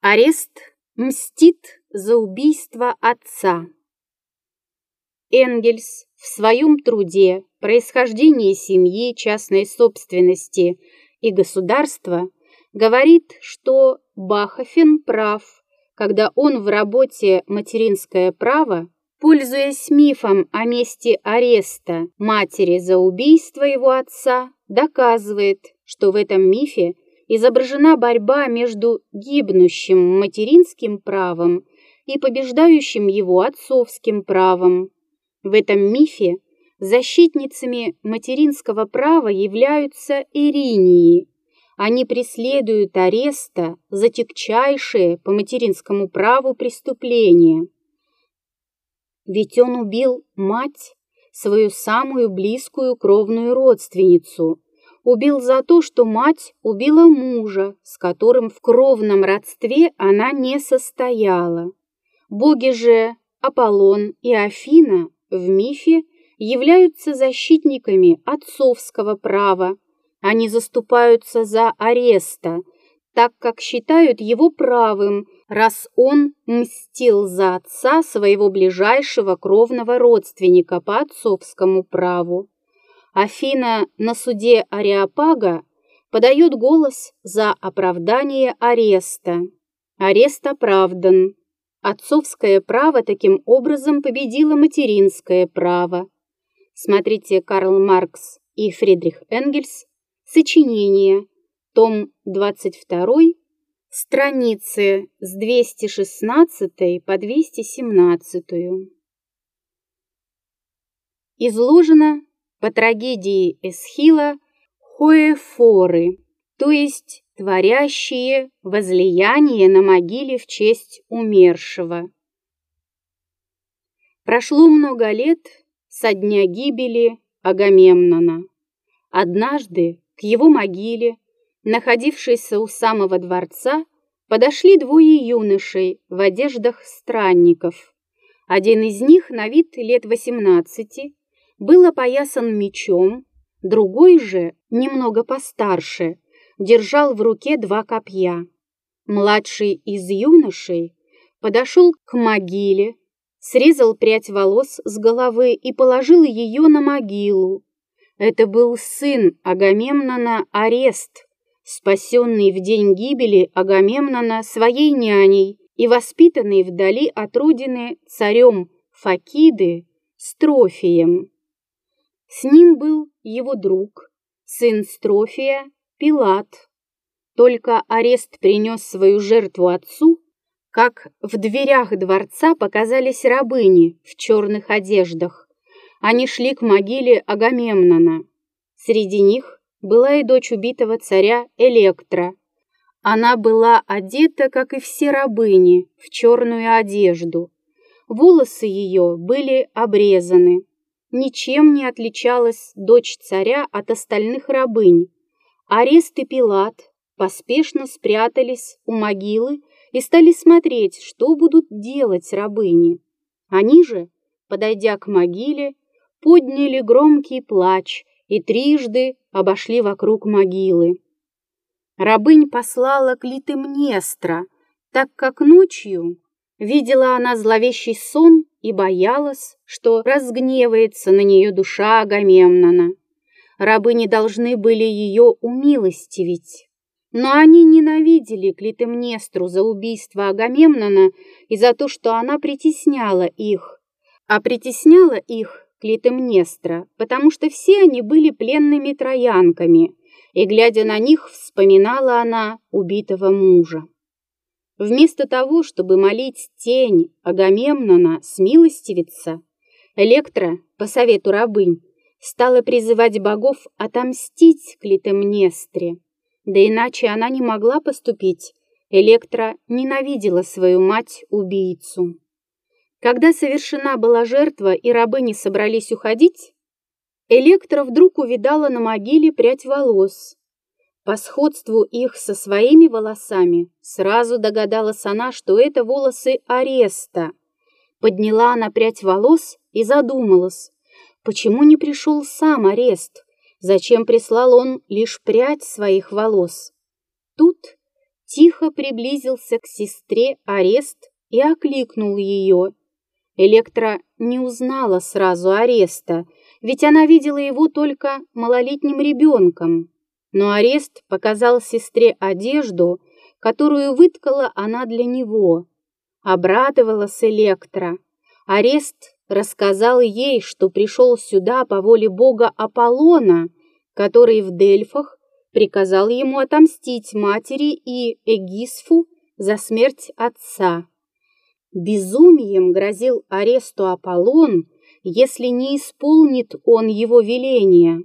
Арест мстит за убийство отца. Энгельс в своем труде «Происхождение семьи, частной собственности и государства» говорит, что Бахофен прав, когда он в работе «Материнское право», пользуясь мифом о месте ареста матери за убийство его отца, доказывает, что в этом мифе изображена борьба между гибнущим материнским правом и побеждающим его отцовским правом. В этом мифе защитницами материнского права являются эринии. Они преследуют ареста за тягчайшие по материнскому праву преступления. Ведь он убил мать, свою самую близкую кровную родственницу – убил за то, что мать убила мужа, с которым в кровном родстве она не состояла. Боги же Аполлон и Афина в мифе являются защитниками отцовского права. Они заступаются за ареста, так как считают его правым, раз он мстил за отца своего ближайшего кровного родственника по отцовскому праву. Афина на суде Ариапага подает голос за оправдание ареста. Арест оправдан. Отцовское право таким образом победило материнское право. Смотрите Карл Маркс и Фридрих Энгельс. Сочинение. Том 22. Страницы с 216 по 217. Изложено по трагедии Эсхила Хоэфоры, то есть творящие возлияние на могиле в честь умершего. Прошло много лет со дня гибели Агамемнона. Однажды к его могиле, находившейся у самого дворца, подошли двое юношей в одеждах странников. Один из них на вид лет восемнадцати, был опоясан мечом, другой же, немного постарше, держал в руке два копья. Младший из юношей подошел к могиле, срезал прядь волос с головы и положил ее на могилу. Это был сын Агамемнона Арест, спасенный в день гибели Агамемнона своей няней и воспитанный вдали от родины царем Факиды Строфием. С ним был его друг, сын Строфия, Пилат. Только арест принес свою жертву отцу, как в дверях дворца показались рабыни в черных одеждах. Они шли к могиле Агамемнона. Среди них была и дочь убитого царя Электра. Она была одета, как и все рабыни, в черную одежду. Волосы ее были обрезаны, ничем не отличалась дочь царя от остальных рабынь. Арест и Пилат поспешно спрятались у могилы и стали смотреть, что будут делать рабыни. Они же, подойдя к могиле, подняли громкий плач и трижды обошли вокруг могилы. Рабынь послала Клитемнестра, так как ночью видела она зловещий сон и боялась, что разгневается на нее душа Агамемнона. Рабы не должны были ее умилостивить. Но они ненавидели Клитемнестру за убийство Агамемнона и за то, что она притесняла их. А притесняла их Клитемнестра, потому что все они были пленными троянками, и, глядя на них, вспоминала она убитого мужа. Вместо того, чтобы молить тень Агамемнона смилостивиться, Электра, по совету рабынь, стала призывать богов отомстить Клитемнестре. Да иначе она не могла поступить. Электра ненавидела свою мать-убийцу. Когда совершена была жертва и рабыни собрались уходить, Электра вдруг увидала на могиле прядь волос, по сходству их со своими волосами сразу догадалась она, что это волосы ареста. Подняла она прядь волос и задумалась, почему не пришел сам арест, зачем прислал он лишь прядь своих волос. Тут тихо приблизился к сестре Арест и окликнул ее. Электра не узнала сразу Ареста, ведь она видела его только малолетним ребенком. Но Арест показал сестре одежду, которую выткала она для него. Обрадовалась Электра. Арест рассказал ей, что пришел сюда по воле бога Аполлона, который в Дельфах приказал ему отомстить матери и Эгисфу за смерть отца. Безумием грозил аресту Аполлон, если не исполнит он его веления.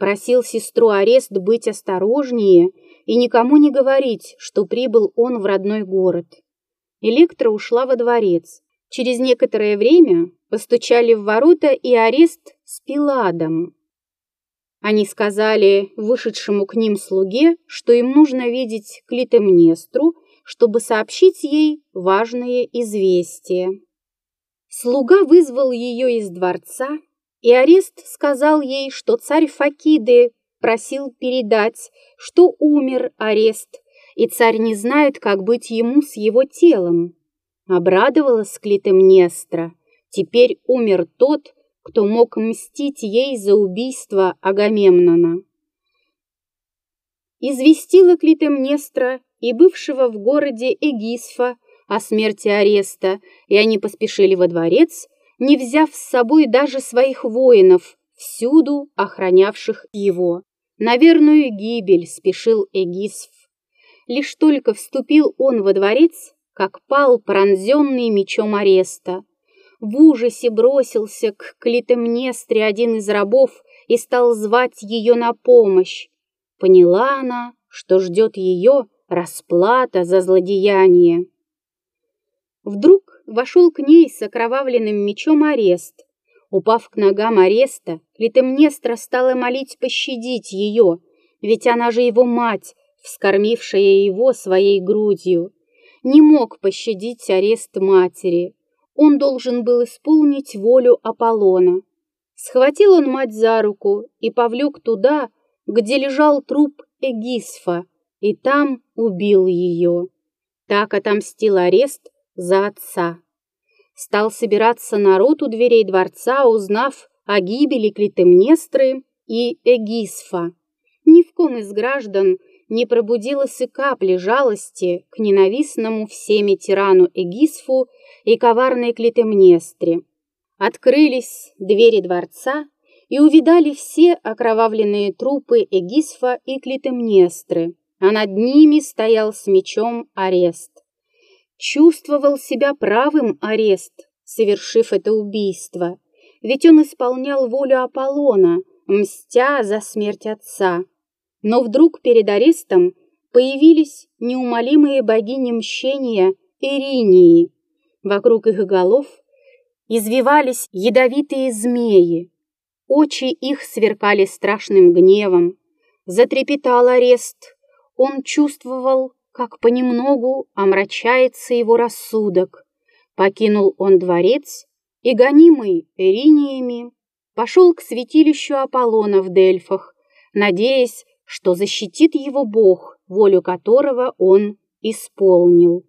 Просил сестру Арест быть осторожнее и никому не говорить, что прибыл он в родной город. Электра ушла во дворец. Через некоторое время постучали в ворота и Арест с Пиладом. Они сказали вышедшему к ним слуге, что им нужно видеть Клитемнестру, чтобы сообщить ей важное известие. Слуга вызвал ее из дворца, и Арест сказал ей, что царь Факиды просил передать, что умер Арест, и царь не знает, как быть ему с его телом. Обрадовалась Клитемнестра. Теперь умер тот, кто мог мстить ей за убийство Агамемнона. Известила Клитемнестра и бывшего в городе Эгисфа о смерти Ареста, и они поспешили во дворец, не взяв с собой даже своих воинов, всюду охранявших его. На верную гибель спешил Эгисф. Лишь только вступил он во дворец, как пал пронзенный мечом Ареста. В ужасе бросился к Клитемнестре один из рабов и стал звать ее на помощь. Поняла она, что ждет ее расплата за злодеяние. Вдруг вошел к ней с окровавленным мечом арест. Упав к ногам ареста, Клитемнестра стала молить пощадить ее, ведь она же его мать, вскормившая его своей грудью. Не мог пощадить арест матери, он должен был исполнить волю Аполлона. Схватил он мать за руку и повлек туда, где лежал труп Эгисфа, и там убил ее. Так отомстил арест за отца. Стал собираться народ у дверей дворца, узнав о гибели Клитемнестры и Эгисфа. Ни в ком из граждан не пробудилось и капли жалости к ненавистному всеми тирану Эгисфу и коварной Клитемнестре. Открылись двери дворца, и увидали все окровавленные трупы Эгисфа и Клитемнестры, а над ними стоял с мечом арест. Чувствовал себя правым арест, совершив это убийство, ведь он исполнял волю Аполлона, мстя за смерть отца. Но вдруг перед арестом появились неумолимые богини мщения Иринии. Вокруг их голов извивались ядовитые змеи. Очи их сверкали страшным гневом. Затрепетал арест. Он чувствовал, как понемногу омрачается его рассудок. Покинул он дворец и, гонимый Эриниями, пошел к святилищу Аполлона в Дельфах, надеясь, что защитит его Бог, волю которого он исполнил.